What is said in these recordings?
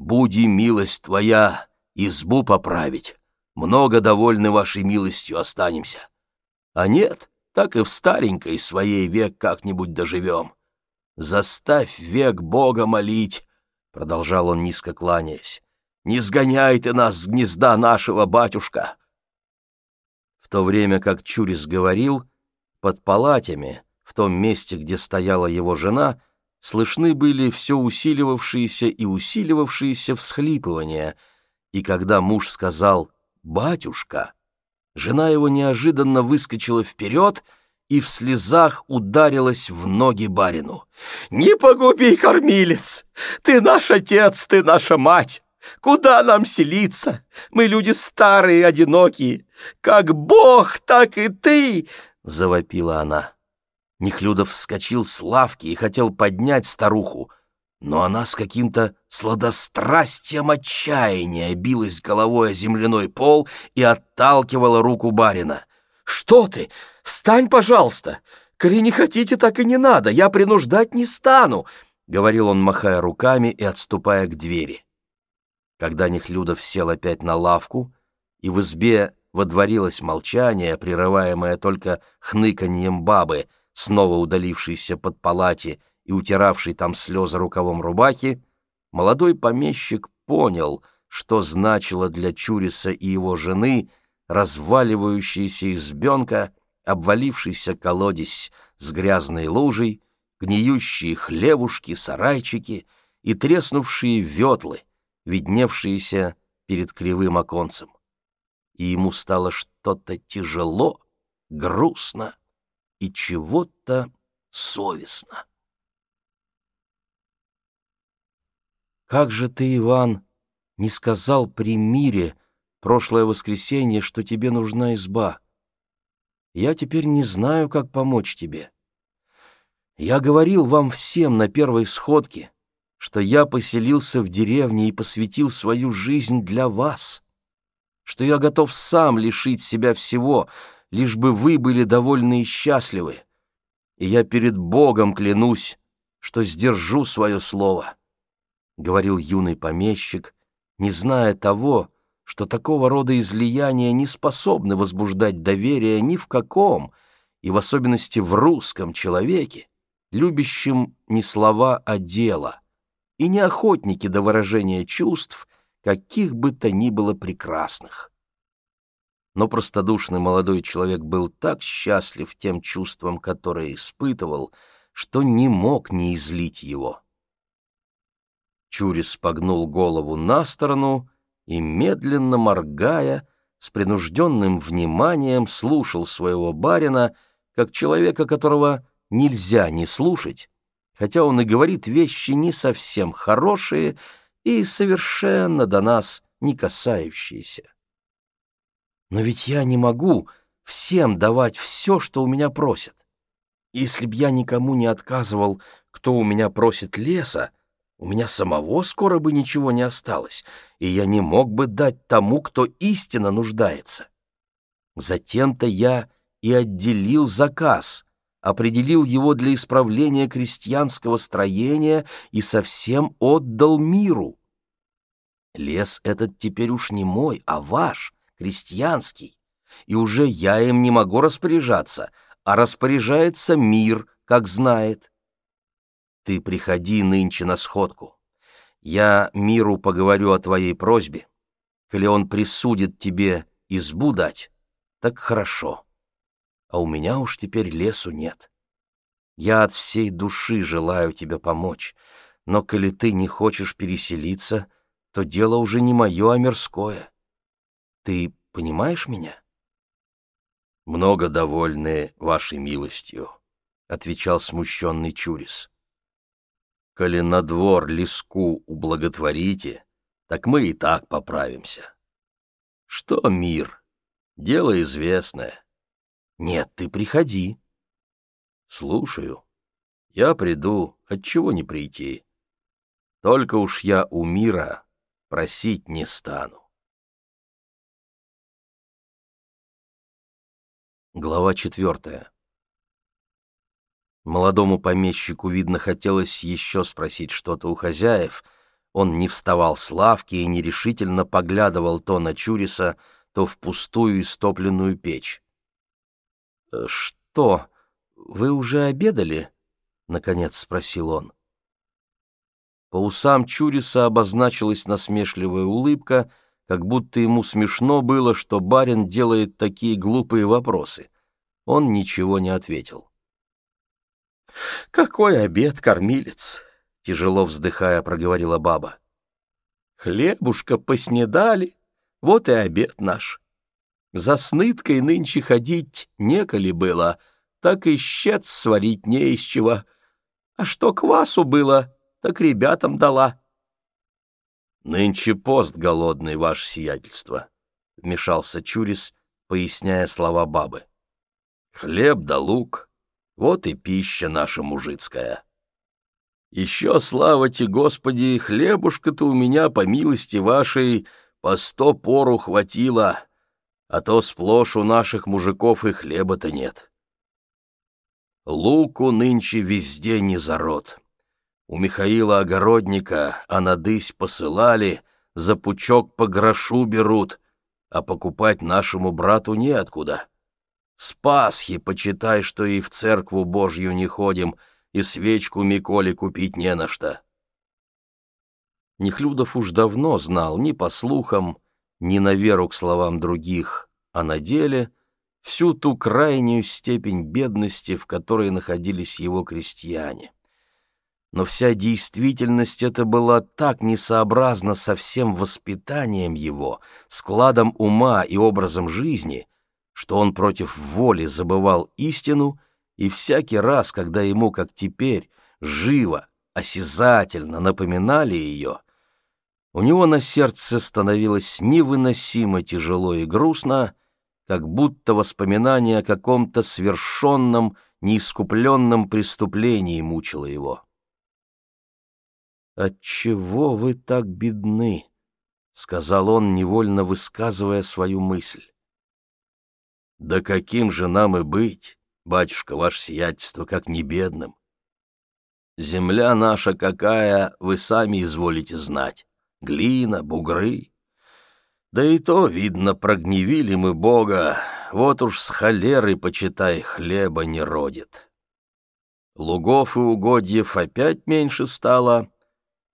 буди милость твоя, избу поправить. Много довольны вашей милостью останемся. А нет, так и в старенькой своей век как-нибудь доживем. Заставь век Бога молить, — продолжал он, низко кланяясь. Не сгоняй ты нас с гнезда нашего, батюшка. В то время как Чурис говорил, под палатями, в том месте, где стояла его жена, слышны были все усиливавшиеся и усиливавшиеся всхлипывания, и когда муж сказал «батюшка», жена его неожиданно выскочила вперед и в слезах ударилась в ноги барину. «Не погуби, кормилец! Ты наш отец, ты наша мать! Куда нам селиться? Мы люди старые, одинокие. Как Бог, так и ты!» — завопила она. Нехлюдов вскочил с лавки и хотел поднять старуху, но она с каким-то сладострастием отчаяния билась головой о земляной пол и отталкивала руку барина. «Что ты? Встань, пожалуйста! Коли не хотите, так и не надо, я принуждать не стану!» — говорил он, махая руками и отступая к двери. Когда Нехлюдов сел опять на лавку, и в избе водворилось молчание, прерываемое только хныканьем бабы, снова удалившейся под палати и утиравший там слезы рукавом рубахи, молодой помещик понял, что значило для Чуриса и его жены разваливающаяся избенка, обвалившийся колодец с грязной лужей, гниющие хлевушки, сарайчики и треснувшие ветлы, видневшиеся перед кривым оконцем. И ему стало что-то тяжело, грустно и чего-то совестно. Как же ты, Иван, не сказал при мире прошлое воскресенье, что тебе нужна изба? Я теперь не знаю, как помочь тебе. Я говорил вам всем на первой сходке, что я поселился в деревне и посвятил свою жизнь для вас, что я готов сам лишить себя всего, лишь бы вы были довольны и счастливы. И я перед Богом клянусь, что сдержу свое слово говорил юный помещик, не зная того, что такого рода излияния не способны возбуждать доверие ни в каком, и в особенности в русском человеке, любящем не слова, а дело, и не охотники до выражения чувств, каких бы то ни было прекрасных. Но простодушный молодой человек был так счастлив тем чувством, которое испытывал, что не мог не излить его. Чурис погнул голову на сторону и, медленно моргая, с принужденным вниманием слушал своего барина, как человека, которого нельзя не слушать, хотя он и говорит вещи не совсем хорошие и совершенно до нас не касающиеся. Но ведь я не могу всем давать все, что у меня просят. Если б я никому не отказывал, кто у меня просит леса, у меня самого скоро бы ничего не осталось, и я не мог бы дать тому, кто истинно нуждается. Затем-то я и отделил заказ, определил его для исправления крестьянского строения и совсем отдал миру. Лес этот теперь уж не мой, а ваш, крестьянский, и уже я им не могу распоряжаться, а распоряжается мир, как знает. Ты приходи нынче на сходку. Я миру поговорю о твоей просьбе. Коли он присудит тебе избу дать, так хорошо. А у меня уж теперь лесу нет. Я от всей души желаю тебе помочь, но коли ты не хочешь переселиться, то дело уже не мое, а мирское. Ты понимаешь меня? Много довольны вашей милостью, — отвечал смущенный Чурис коли на двор леску ублаготворите, так мы и так поправимся. Что мир? Дело известное. Нет, ты приходи. Слушаю. Я приду, отчего не прийти. Только уж я у мира просить не стану. Глава четвертая. Молодому помещику, видно, хотелось еще спросить что-то у хозяев, он не вставал с лавки и нерешительно поглядывал то на Чуриса, то в пустую истопленную печь. «Э, «Что, вы уже обедали?» — наконец спросил он. По усам Чуриса обозначилась насмешливая улыбка, как будто ему смешно было, что барин делает такие глупые вопросы. Он ничего не ответил. «Какой обед, кормилец!» — тяжело вздыхая, проговорила баба. «Хлебушка поснедали, вот и обед наш. За сныткой нынче ходить неколи было, так и щец сварить не из чего. А что квасу было, так ребятам дала». «Нынче пост голодный, ваше сиятельство», — вмешался Чурис, поясняя слова бабы. «Хлеб да лук, вот и пища наша мужицкая. Еще, слава тебе, Господи, хлебушка-то у меня, по милости вашей, по сто пору хватило, а то сплошь у наших мужиков и хлеба-то нет. Луку нынче везде не зарод. У Михаила Огородника анадысь посылали, за пучок по грошу берут, а покупать нашему брату неоткуда. С Пасхи почитай, что и в церкву Божью не ходим, и свечку Миколе купить не на что. Нехлюдов уж давно знал ни по слухам, ни на веру к словам других, а на деле всю ту крайнюю степень бедности, в которой находились его крестьяне. Но вся действительность эта была так несообразна со всем воспитанием его, складом ума и образом жизни, что он против воли забывал истину, и всякий раз, когда ему, как теперь, живо, осязательно напоминали ее, у него на сердце становилось невыносимо тяжело и грустно, как будто воспоминание о каком-то свершенном, неискупленном преступлении мучило его. «Отчего вы так бедны?» — сказал он, невольно высказывая свою мысль. Да каким же нам и быть, батюшка, ваше сиятельство, как не бедным? Земля наша какая, вы сами изволите знать. Глина, бугры. Да и то, видно, прогневили мы Бога, вот уж с холеры, почитай, хлеба не родит. Лугов и угодьев опять меньше стало,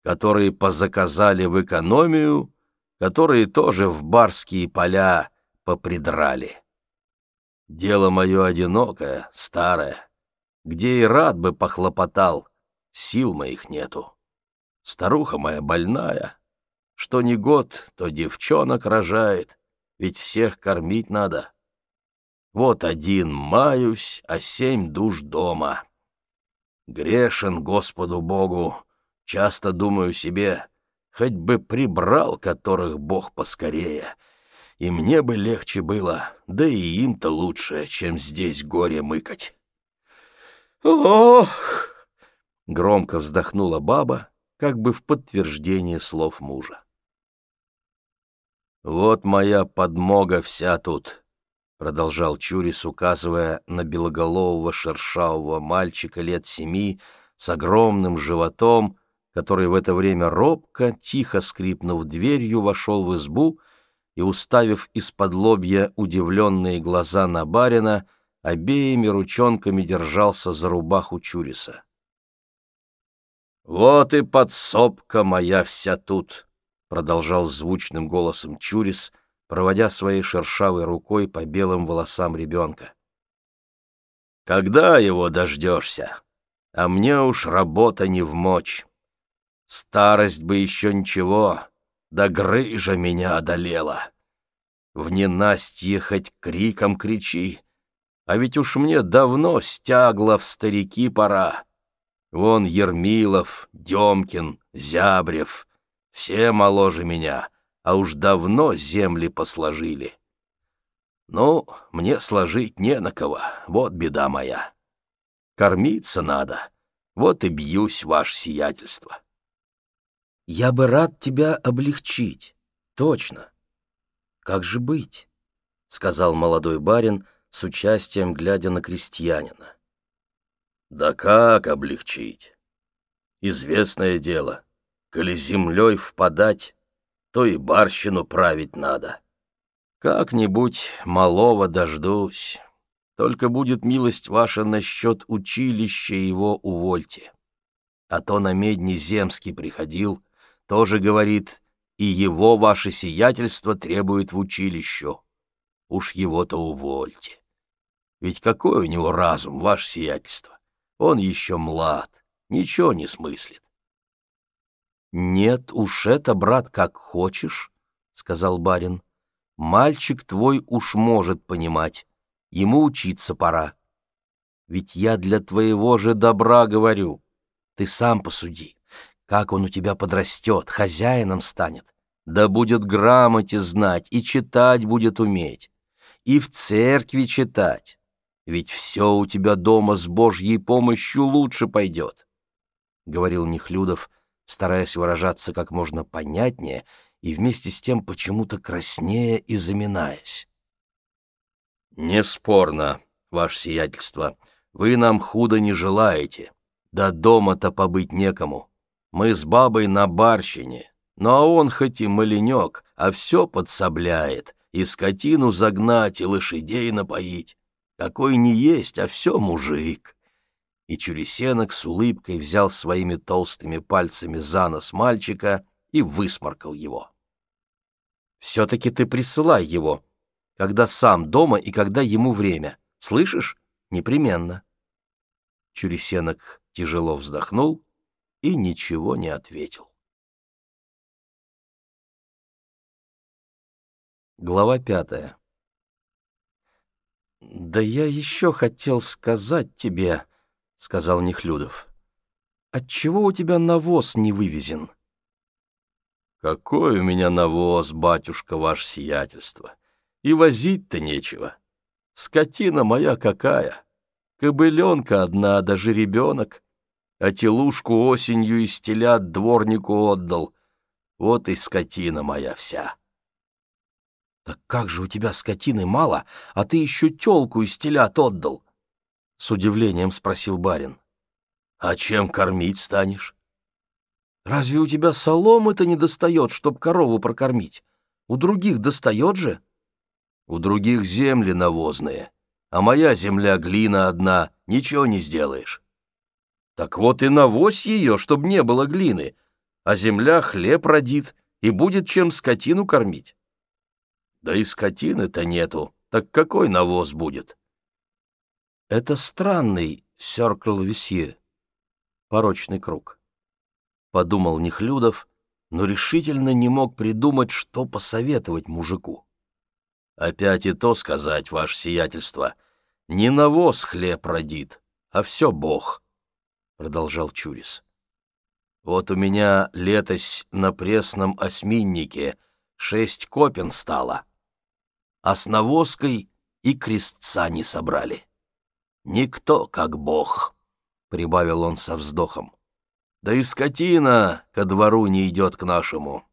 которые позаказали в экономию, которые тоже в барские поля попридрали. Дело мое одинокое, старое, где и рад бы похлопотал, сил моих нету. Старуха моя больная, что ни год, то девчонок рожает, ведь всех кормить надо. Вот один маюсь, а семь душ дома. Грешен Господу Богу, часто думаю себе, хоть бы прибрал которых Бог поскорее — и мне бы легче было, да и им-то лучше, чем здесь горе мыкать. «Ох!» — громко вздохнула баба, как бы в подтверждение слов мужа. «Вот моя подмога вся тут», — продолжал Чурис, указывая на белоголового шершавого мальчика лет семи с огромным животом, который в это время робко, тихо скрипнув дверью, вошел в избу и, уставив из-под лобья удивленные глаза на барина, обеими ручонками держался за рубаху Чуриса. «Вот и подсобка моя вся тут!» — продолжал звучным голосом Чурис, проводя своей шершавой рукой по белым волосам ребенка. «Когда его дождешься? А мне уж работа не в мочь. Старость бы еще ничего, да грыжа меня одолела. В ненастье хоть криком кричи, а ведь уж мне давно стягло в старики пора. Вон Ермилов, Демкин, Зябрев, все моложе меня, а уж давно земли посложили. Ну, мне сложить не на кого, вот беда моя. Кормиться надо, вот и бьюсь, ваше сиятельство. Я бы рад тебя облегчить, точно. Как же быть? сказал молодой барин с участием, глядя на крестьянина. Да как облегчить? Известное дело. коли землей впадать, то и барщину править надо. Как-нибудь малого дождусь. Только будет милость ваша насчет училища его увольте. А то на медни земский приходил, тоже говорит, и его ваше сиятельство требует в училище. Уж его-то увольте. Ведь какой у него разум, ваше сиятельство? Он еще млад, ничего не смыслит. «Нет уж это, брат, как хочешь», — сказал барин. «Мальчик твой уж может понимать, ему учиться пора. Ведь я для твоего же добра говорю. Ты сам посуди, как он у тебя подрастет, хозяином станет. Да будет грамоте знать и читать будет уметь, и в церкви читать. Ведь все у тебя дома с Божьей помощью лучше пойдет», — говорил Нехлюдов, стараясь выражаться как можно понятнее и вместе с тем почему-то краснее и заминаясь. «Неспорно, ваше сиятельство, вы нам худо не желаете, да дома-то побыть некому. Мы с бабой на барщине, но он хоть и маленек, а все подсобляет, и скотину загнать, и лошадей напоить. Какой не есть, а все мужик и Чуресенок с улыбкой взял своими толстыми пальцами за нос мальчика и высморкал его. «Все-таки ты присылай его, когда сам дома и когда ему время. Слышишь? Непременно». Чуресенок тяжело вздохнул и ничего не ответил. Глава пятая «Да я еще хотел сказать тебе...» — сказал Нехлюдов. «Отчего у тебя навоз не вывезен?» «Какой у меня навоз, батюшка, ваше сиятельство! И возить-то нечего. Скотина моя какая! Кобыленка одна, даже ребенок, а телушку осенью из телят дворнику отдал. Вот и скотина моя вся». «Так как же у тебя скотины мало, а ты еще телку из телят отдал?» — с удивлением спросил барин. «А чем кормить станешь?» «Разве у тебя соломы-то не достает, чтоб корову прокормить? У других достает же?» «У других земли навозные, а моя земля глина одна, ничего не сделаешь». «Так вот и навозь ее, чтоб не было глины, а земля хлеб родит, и будет чем скотину кормить». «Да и скотины-то нету, так какой навоз будет?» Это странный «Сёркл Висье» — порочный круг. Подумал Нехлюдов, но решительно не мог придумать, что посоветовать мужику. «Опять и то сказать, ваше сиятельство, не навоз хлеб родит, а все Бог», — продолжал Чурис. «Вот у меня летось на пресном осьминнике шесть копен стало, а с навозкой и крестца не собрали». Никто как Бог, — прибавил он со вздохом. Да и скотина ко двору не идет к нашему.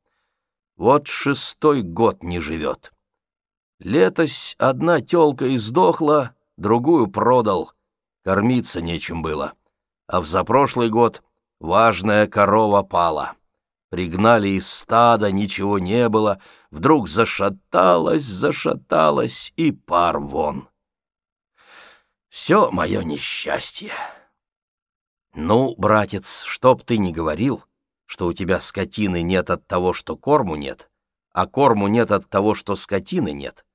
Вот шестой год не живет. Летось одна тёлка издохла, другую продал. Кормиться нечем было. А в запрошлый год важная корова пала. Пригнали из стада, ничего не было, вдруг зашаталась, зашаталась и пар вон. Все мое несчастье. Ну, братец, чтоб ты не говорил, что у тебя скотины нет от того, что корму нет, а корму нет от того, что скотины нет.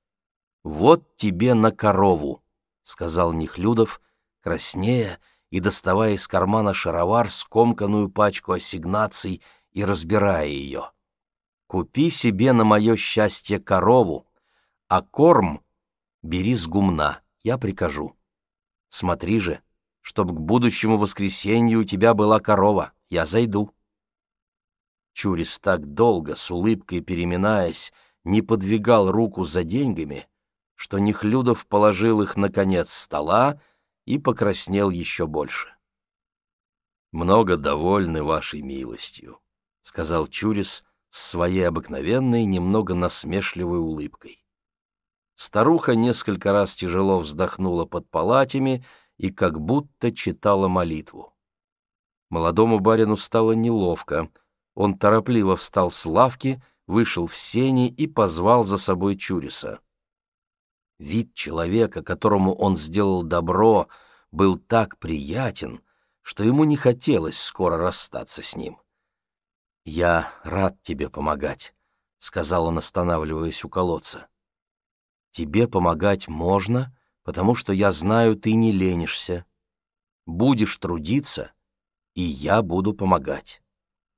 Вот тебе на корову, — сказал Нехлюдов, краснея и доставая из кармана шаровар скомканную пачку ассигнаций и разбирая ее. Купи себе на мое счастье корову, а корм бери с гумна, я прикажу. Смотри же, чтоб к будущему воскресенью у тебя была корова, я зайду. Чурис так долго, с улыбкой переминаясь, не подвигал руку за деньгами, что Нехлюдов положил их на конец стола и покраснел еще больше. «Много довольны вашей милостью», — сказал Чурис с своей обыкновенной, немного насмешливой улыбкой. Старуха несколько раз тяжело вздохнула под палатями и как будто читала молитву. Молодому барину стало неловко. Он торопливо встал с лавки, вышел в сени и позвал за собой Чуриса. Вид человека, которому он сделал добро, был так приятен, что ему не хотелось скоро расстаться с ним. «Я рад тебе помогать», — сказал он, останавливаясь у колодца. «Тебе помогать можно, потому что я знаю, ты не ленишься. Будешь трудиться, и я буду помогать.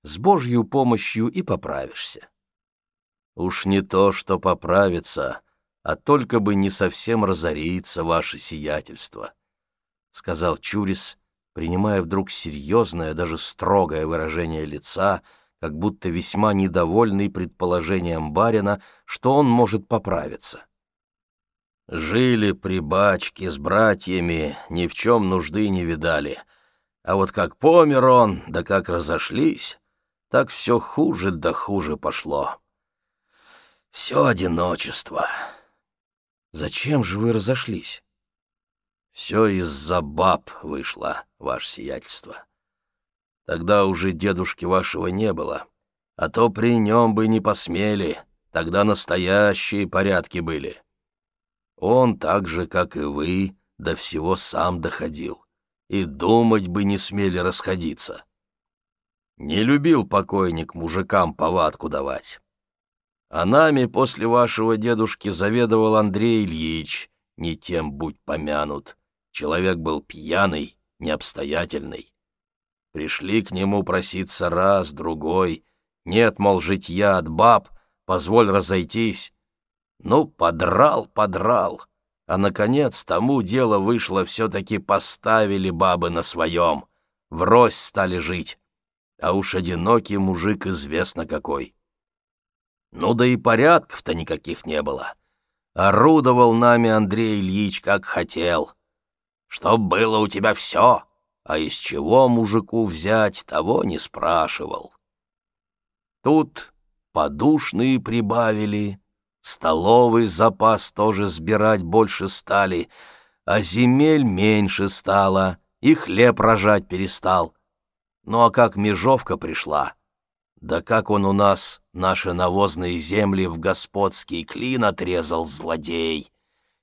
С Божью помощью и поправишься». «Уж не то, что поправиться, а только бы не совсем разориться ваше сиятельство», — сказал Чурис, принимая вдруг серьезное, даже строгое выражение лица — как будто весьма недовольный предположением барина, что он может поправиться. Жили при бачке с братьями, ни в чем нужды не видали. А вот как помер он, да как разошлись, так все хуже да хуже пошло. Все одиночество. Зачем же вы разошлись? Все из-за баб вышло, ваше сиятельство. Тогда уже дедушки вашего не было, а то при нем бы не посмели, тогда настоящие порядки были. Он так же, как и вы, до всего сам доходил, и думать бы не смели расходиться. Не любил покойник мужикам повадку давать. А нами после вашего дедушки заведовал Андрей Ильич, не тем будь помянут. Человек был пьяный, необстоятельный. Пришли к нему проситься раз, другой. Нет, мол, житья от баб, позволь разойтись. Ну, подрал, подрал. А, наконец, тому дело вышло, все-таки поставили бабы на своем. Врозь стали жить. А уж одинокий мужик известно какой. Ну да и порядков-то никаких не было. Орудовал нами Андрей Ильич как хотел. Чтоб было у тебя все, а из чего мужику взять, того не спрашивал. Тут подушные прибавили, столовый запас тоже сбирать больше стали, а земель меньше стало, и хлеб рожать перестал. Ну а как межовка пришла, да как он у нас наши навозные земли в господский клин отрезал злодей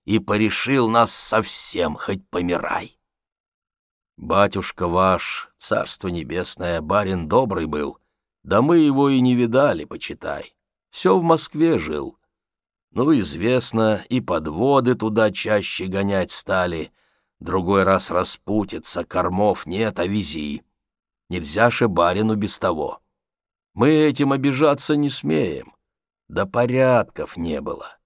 и порешил нас совсем, хоть помирай. Батюшка ваш, царство небесное, барин добрый был, да мы его и не видали, почитай. Все в Москве жил. Ну, известно, и подводы туда чаще гонять стали. Другой раз распутится, кормов нет, а вези. Нельзя же барину без того. Мы этим обижаться не смеем. Да порядков не было.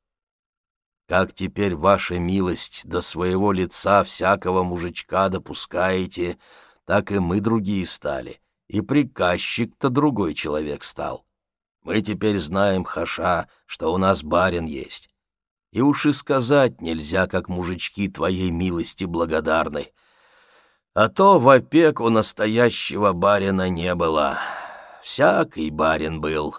Как теперь ваша милость до своего лица всякого мужичка допускаете, так и мы другие стали, и приказчик-то другой человек стал. Мы теперь знаем, хаша, что у нас барин есть. И уж и сказать нельзя, как мужички твоей милости благодарны. А то в опеку настоящего барина не было. Всякий барин был»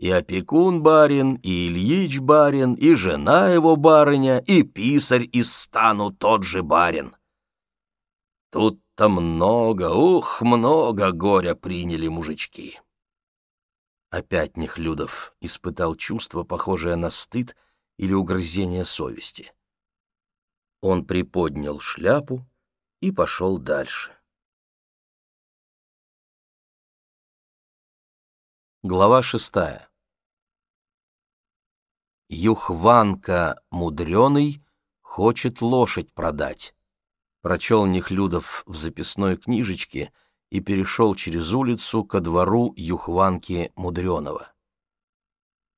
и опекун барин, и Ильич барин, и жена его барыня, и писарь из стану тот же барин. Тут-то много, ух, много горя приняли мужички. Опять Нехлюдов испытал чувство, похожее на стыд или угрызение совести. Он приподнял шляпу и пошел дальше. Глава шестая Юхванка мудреный хочет лошадь продать. Прочел Нехлюдов в записной книжечке и перешел через улицу ко двору Юхванки Мудреного.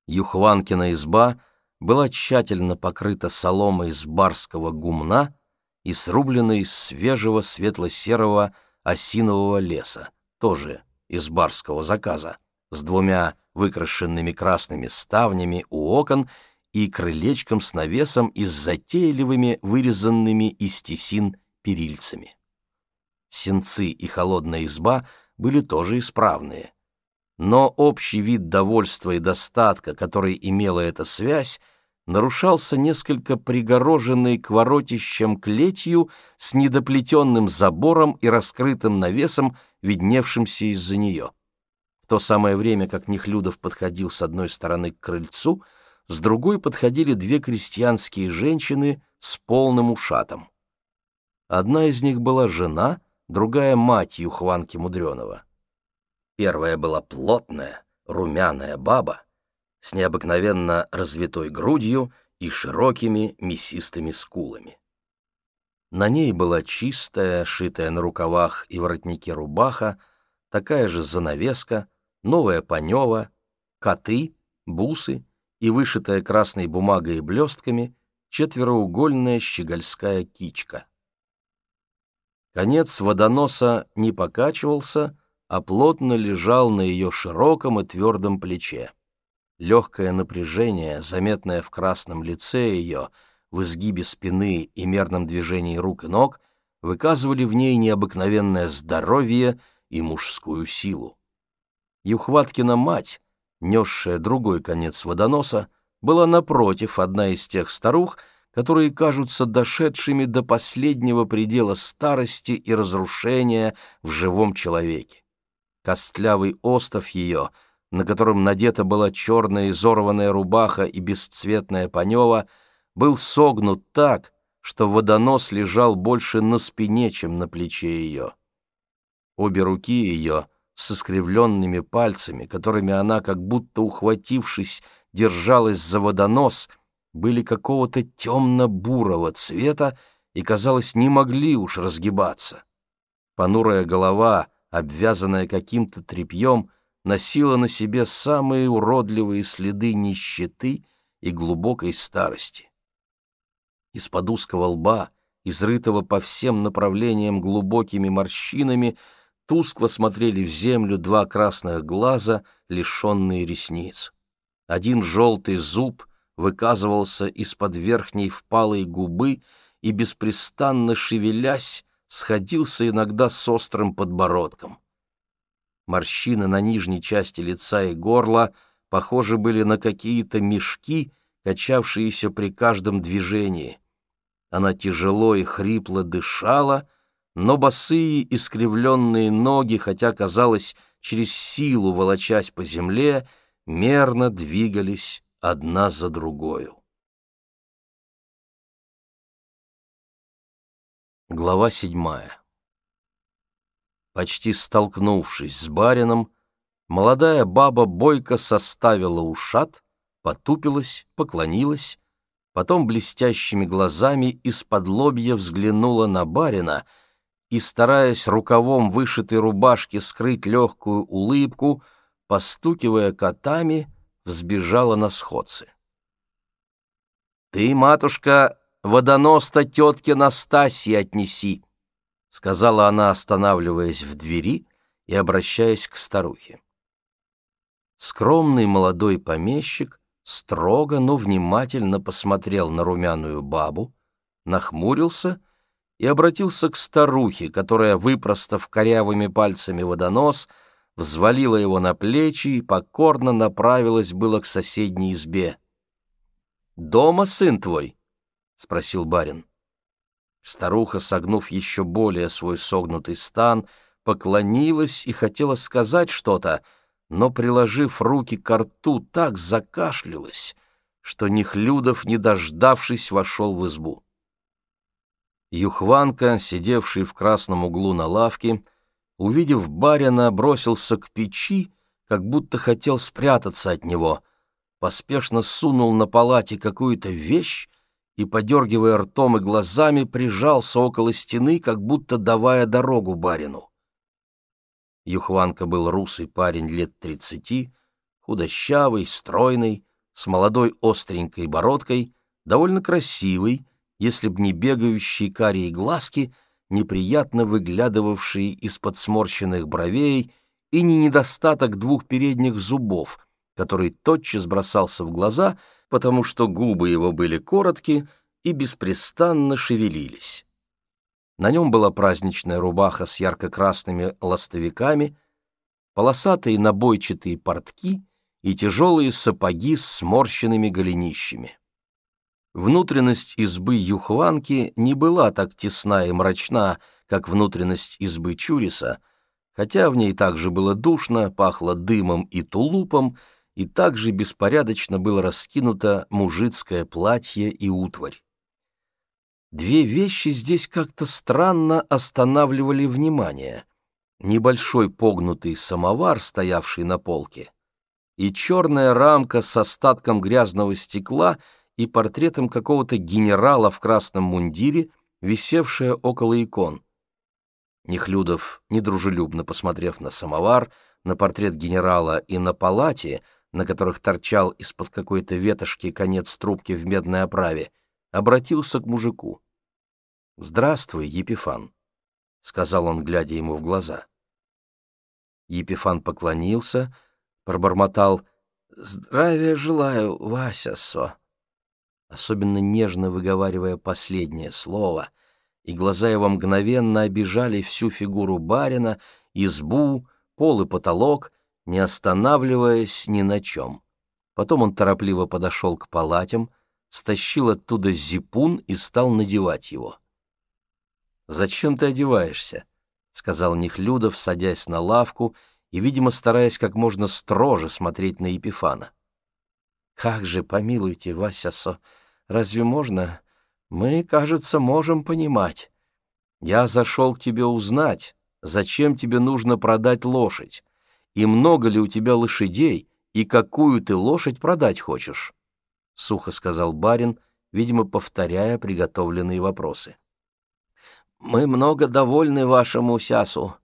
Юхванкина изба была тщательно покрыта соломой с барского гумна и срублена из свежего светло-серого осинового леса, тоже из барского заказа, с двумя выкрашенными красными ставнями у окон и крылечком с навесом и с затейливыми вырезанными из тесин перильцами. Сенцы и холодная изба были тоже исправные. Но общий вид довольства и достатка, который имела эта связь, нарушался несколько пригороженной к воротищам клетью с недоплетенным забором и раскрытым навесом, видневшимся из-за нее. В то самое время, как Нехлюдов подходил с одной стороны к крыльцу, с другой подходили две крестьянские женщины с полным ушатом. Одна из них была жена, другая — мать Юхванки Мудреного. Первая была плотная, румяная баба с необыкновенно развитой грудью и широкими мясистыми скулами. На ней была чистая, шитая на рукавах и воротнике рубаха, такая же занавеска, новая панева, коты, бусы и вышитая красной бумагой и блестками четвероугольная щегольская кичка. Конец водоноса не покачивался, а плотно лежал на ее широком и твердом плече. Легкое напряжение, заметное в красном лице ее, в изгибе спины и мерном движении рук и ног, выказывали в ней необыкновенное здоровье и мужскую силу. Юхваткина мать, несшая другой конец водоноса, была напротив одна из тех старух, которые кажутся дошедшими до последнего предела старости и разрушения в живом человеке. Костлявый остов ее, на котором надета была черная изорванная рубаха и бесцветная панева, был согнут так, что водонос лежал больше на спине, чем на плече ее. Обе руки ее, с искривленными пальцами, которыми она, как будто ухватившись, держалась за водонос, были какого-то темно-бурого цвета и, казалось, не могли уж разгибаться. Понурая голова, обвязанная каким-то тряпьем, носила на себе самые уродливые следы нищеты и глубокой старости. Из-под узкого лба, изрытого по всем направлениям глубокими морщинами, тускло смотрели в землю два красных глаза, лишенные ресниц. Один желтый зуб выказывался из-под верхней впалой губы и, беспрестанно шевелясь, сходился иногда с острым подбородком. Морщины на нижней части лица и горла похожи были на какие-то мешки, качавшиеся при каждом движении. Она тяжело и хрипло дышала, но босые искривленные ноги, хотя, казалось, через силу волочась по земле, мерно двигались одна за другою. Глава седьмая. Почти столкнувшись с барином, молодая баба бойко составила ушат, потупилась, поклонилась, потом блестящими глазами из-под лобья взглянула на барина и, стараясь рукавом вышитой рубашки скрыть легкую улыбку, постукивая котами, взбежала на сходцы. «Ты, матушка, водонос-то тетке Настасье отнеси!» — сказала она, останавливаясь в двери и обращаясь к старухе. Скромный молодой помещик строго, но внимательно посмотрел на румяную бабу, нахмурился и обратился к старухе, которая, выпростав корявыми пальцами водонос, взвалила его на плечи и покорно направилась было к соседней избе. «Дома сын твой?» — спросил барин. Старуха, согнув еще более свой согнутый стан, поклонилась и хотела сказать что-то, но, приложив руки к рту, так закашлялась, что Нехлюдов, не дождавшись, вошел в избу. Юхванка, сидевший в красном углу на лавке, увидев барина, бросился к печи, как будто хотел спрятаться от него, поспешно сунул на палате какую-то вещь и, подергивая ртом и глазами, прижался около стены, как будто давая дорогу барину. Юхванка был русый парень лет тридцати, худощавый, стройный, с молодой остренькой бородкой, довольно красивый, если б не бегающие карие глазки, неприятно выглядывавшие из-под сморщенных бровей, и не недостаток двух передних зубов, который тотчас бросался в глаза — потому что губы его были короткие и беспрестанно шевелились. На нем была праздничная рубаха с ярко-красными ластовиками, полосатые набойчатые портки и тяжелые сапоги с сморщенными голенищами. Внутренность избы Юхванки не была так тесна и мрачна, как внутренность избы Чуриса, хотя в ней также было душно, пахло дымом и тулупом, и также беспорядочно было раскинуто мужицкое платье и утварь. Две вещи здесь как-то странно останавливали внимание. Небольшой погнутый самовар, стоявший на полке, и черная рамка с остатком грязного стекла и портретом какого-то генерала в красном мундире, висевшая около икон. Нехлюдов, недружелюбно посмотрев на самовар, на портрет генерала и на палате, на которых торчал из-под какой-то ветошки конец трубки в медной оправе, обратился к мужику. «Здравствуй, Епифан», — сказал он, глядя ему в глаза. Епифан поклонился, пробормотал «Здравия желаю, Вася Со», особенно нежно выговаривая последнее слово, и глаза его мгновенно обижали всю фигуру барина, избу, пол и потолок, не останавливаясь ни на чем. Потом он торопливо подошел к палатям, стащил оттуда зипун и стал надевать его. «Зачем ты одеваешься?» — сказал Нехлюдов, садясь на лавку и, видимо, стараясь как можно строже смотреть на Епифана. «Как же, помилуйте, Васясо, разве можно? Мы, кажется, можем понимать. Я зашел к тебе узнать, зачем тебе нужно продать лошадь, и много ли у тебя лошадей, и какую ты лошадь продать хочешь?» — сухо сказал барин, видимо, повторяя приготовленные вопросы. «Мы много довольны вашему сясу,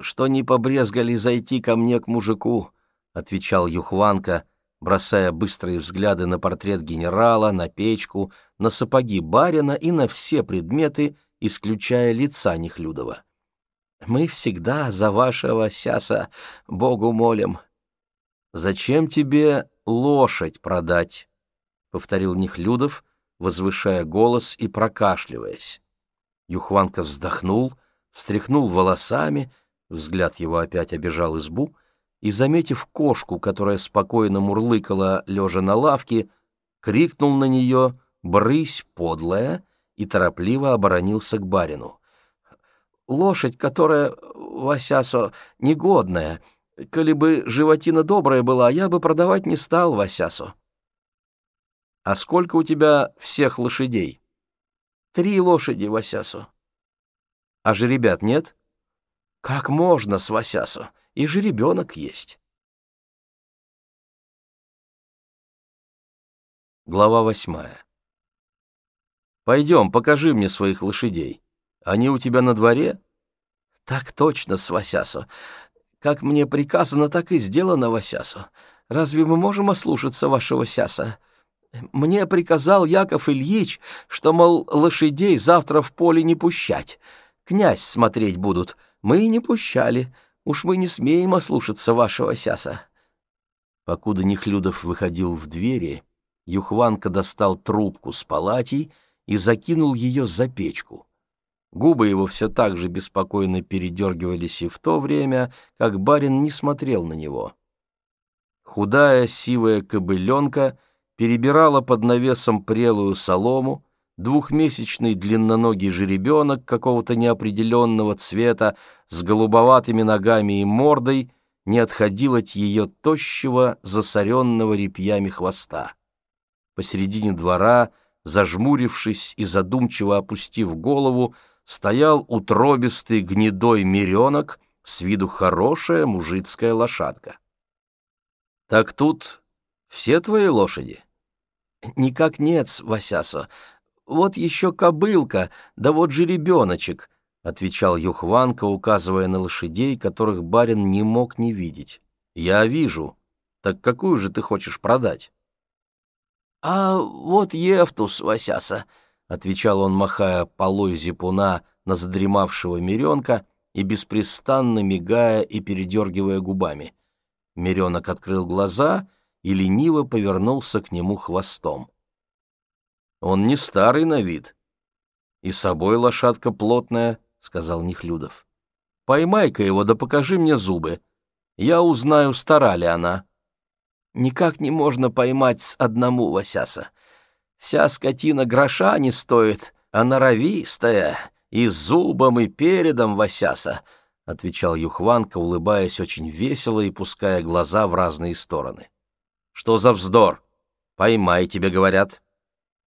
что не побрезгали зайти ко мне к мужику», — отвечал Юхванка, бросая быстрые взгляды на портрет генерала, на печку, на сапоги барина и на все предметы, исключая лица Нехлюдова. «Мы всегда за вашего сяса Богу молим». «Зачем тебе лошадь продать?» — повторил Нехлюдов, возвышая голос и прокашливаясь. Юхванка вздохнул, встряхнул волосами, взгляд его опять обежал избу, и, заметив кошку, которая спокойно мурлыкала, лежа на лавке, крикнул на нее «Брысь, подлая!» и торопливо оборонился к барину. «Лошадь, которая, Васясо, негодная. Коли бы животина добрая была, я бы продавать не стал, Васясо». «А сколько у тебя всех лошадей?» Три лошади, Васясу. А жеребят нет? Как можно с Васясу? И жеребенок есть. Глава восьмая. Пойдем, покажи мне своих лошадей. Они у тебя на дворе? Так точно, Свасясу. Как мне приказано, так и сделано, Васясу. Разве мы можем ослушаться вашего сяса? Мне приказал Яков Ильич, что, мол, лошадей завтра в поле не пущать. Князь смотреть будут. Мы и не пущали. Уж мы не смеем ослушаться вашего сяса. Покуда Нехлюдов выходил в двери, Юхванка достал трубку с палатей и закинул ее за печку. Губы его все так же беспокойно передергивались и в то время, как барин не смотрел на него. Худая сивая кобыленка — перебирала под навесом прелую солому, двухмесячный длинноногий жеребенок какого-то неопределенного цвета с голубоватыми ногами и мордой не отходил от ее тощего, засоренного репьями хвоста. Посередине двора, зажмурившись и задумчиво опустив голову, стоял утробистый гнедой меренок, с виду хорошая мужицкая лошадка. «Так тут все твои лошади?» «Никак нет, Васясо. Вот еще кобылка, да вот же ребеночек», — отвечал Юхванка, указывая на лошадей, которых барин не мог не видеть. «Я вижу. Так какую же ты хочешь продать?» «А вот Евтус, Васяса», — отвечал он, махая полой зипуна на задремавшего Миренка и беспрестанно мигая и передергивая губами. Миренок открыл глаза — и лениво повернулся к нему хвостом. «Он не старый на вид. И собой лошадка плотная», — сказал Нехлюдов. «Поймай-ка его, да покажи мне зубы. Я узнаю, стара ли она». «Никак не можно поймать с одному Васяса. Вся скотина гроша не стоит, а норовистая, и зубом, и передом Васяса», — отвечал Юхванка, улыбаясь очень весело и пуская глаза в разные стороны. «Что за вздор? Поймай, тебе говорят.